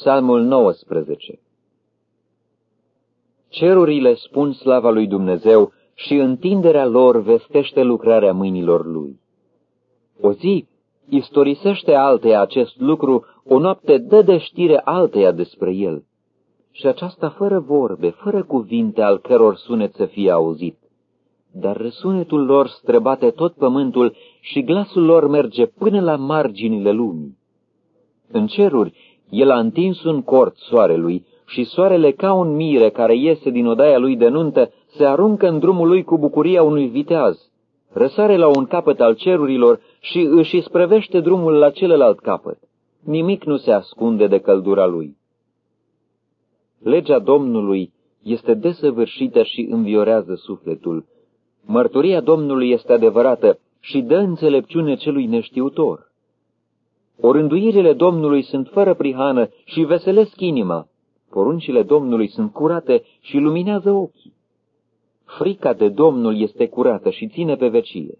Psalmul 19 Cerurile spun slava lui Dumnezeu și întinderea lor vestește lucrarea mâinilor lui. O zi istorisește alteia acest lucru, o noapte dă de știre alteia despre el. Și aceasta fără vorbe, fără cuvinte al căror sunet să fie auzit. Dar răsunetul lor străbate tot pământul și glasul lor merge până la marginile lumii. În ceruri, el a întins un cort soarelui și soarele ca un mire care iese din odaia lui de nuntă se aruncă în drumul lui cu bucuria unui viteaz. Răsare la un capăt al cerurilor și își isprăvește drumul la celălalt capăt. Nimic nu se ascunde de căldura lui. Legea Domnului este desăvârșită și înviorează sufletul. Mărturia Domnului este adevărată și dă înțelepciune celui neștiutor. Orânduirile Domnului sunt fără prihană și veselesc inima. Poruncile Domnului sunt curate și luminează ochii. Frica de Domnul este curată și ține pe vecie.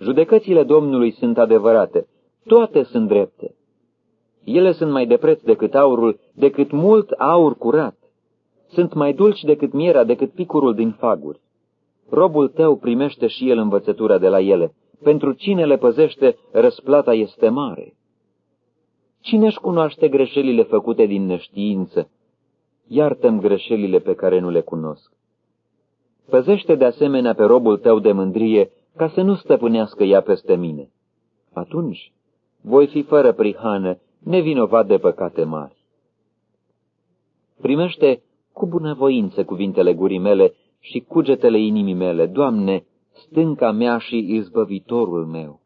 Judecățile Domnului sunt adevărate, toate sunt drepte. Ele sunt mai de preț decât aurul, decât mult aur curat. Sunt mai dulci decât mierea, decât picurul din faguri. Robul tău primește și el învățătura de la ele. Pentru cine le păzește, răsplata este mare. Cine își cunoaște greșelile făcute din neștiință? Iartă-mi greșelile pe care nu le cunosc. Păzește de asemenea pe robul tău de mândrie, ca să nu stăpânească ea peste mine. Atunci voi fi fără prihană, nevinovat de păcate mari. Primește cu bunăvoință cuvintele gurii mele și cugetele inimii mele, Doamne, stânca mea și izbăvitorul meu.